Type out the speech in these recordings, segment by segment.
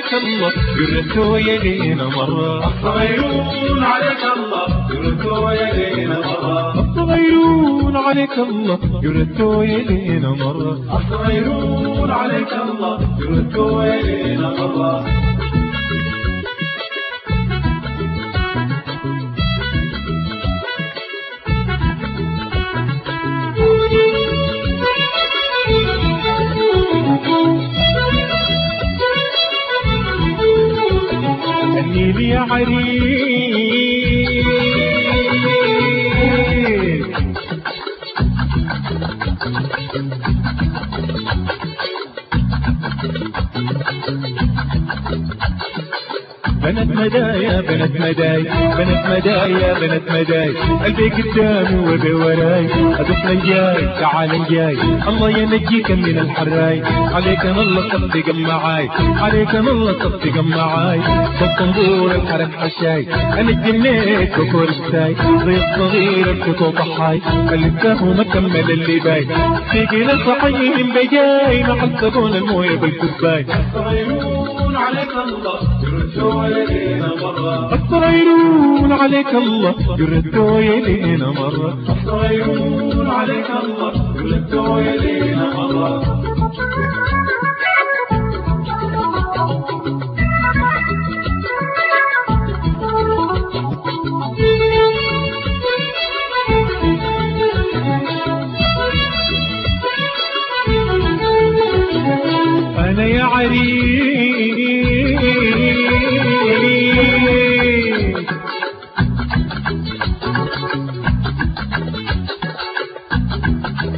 عليك الله جرته يلينا مرة. الصغيرون عليك الله جرته يلينا مرة. الصغيرون عليك الله جرته يلينا مرة. الصغيرون عليك الله جرته يلينا مرة. النيل يا عريس. بنت مدايا بنت مداي بنت مدايا بنت مداي قلبي قدامي وبي وراي. ادق جاي تعال جاي. الله ينجيك من الحراي. عليك الله صدق معاي. عليك الله صدق معاي. بالطنبور الحرك حشاي. أنا اتجنيت بكور الساي زي الصغير الكتو ضحاي. الكهو مكمل اللي باي. تيجي الصحيين بجاي محسبون المويه بالكوباي الصغيرون عليك الله. الصغيرون عليك الله جردوا يلينا مرة. عليك الله يلينا مرة. أنا يا عريس Thank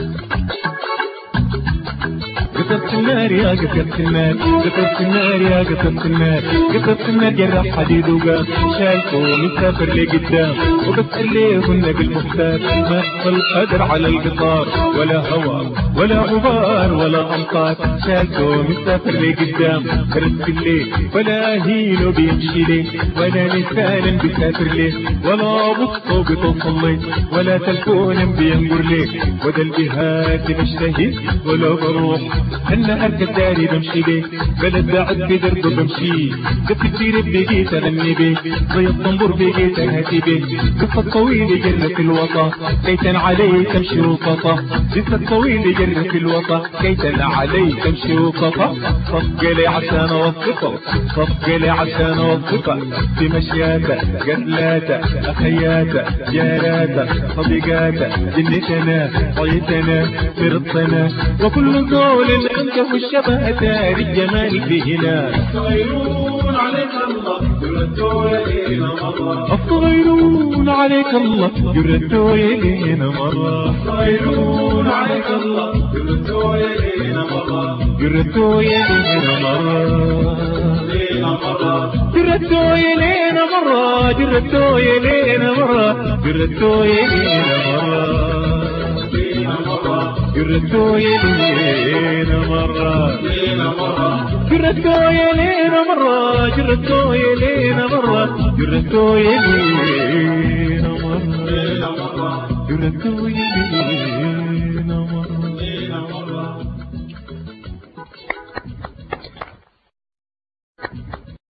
you. النار يا قصبت النار قصبت النار يا قصبت النار قصبت النار جرح حديد وقام شايفه مسافر لقدام وبس اللي كنا بالمختار. ما يحصل قدر على القطار ولا هوا ولا غبار ولا أمطار. شايفه مسافر لقدام كرت الليل ولا هيلو بيمشي ليه؟ ولا لسان بيسافر ليه؟ ولا بطه بتوصل ليه ولا تلفون بينقر ليه؟ وده الجهات بشتهي ولا بروح. اركب داري بمشي بيه بلد بعد بدربه بمشي قد كتير بقيت انمي بيه زي الطنبور بقيت انهتي بيه قصة طويلة جنة الوطا. كيتا علي تمشي وقطا. قصة طويلة جنة الوطا. كيتا علي تمشي وقطا. صفق لي عشان اوثقه صفق لي عشان اوثقه في مشياته قتلاته أخياته جاراته صديقاته جنتنا طيتنا فرطنا. وكل دول انت والشبه دار الجمال في هنا الصغيرون عليك الله جرته يلينا مرة. الصغيرون عليك الله يردوا إلينا مرة. الصغيرون عليك الله جرته يلينا مرة. مرة. يلينا مرة. جردوا إلينا مرة جردوا إلينا مرة. جردوا يلينا مرة يلينا مرة جردوا إلينا مرة جردوا إلينا مرة جردوا إلينا مرة يلينا مرة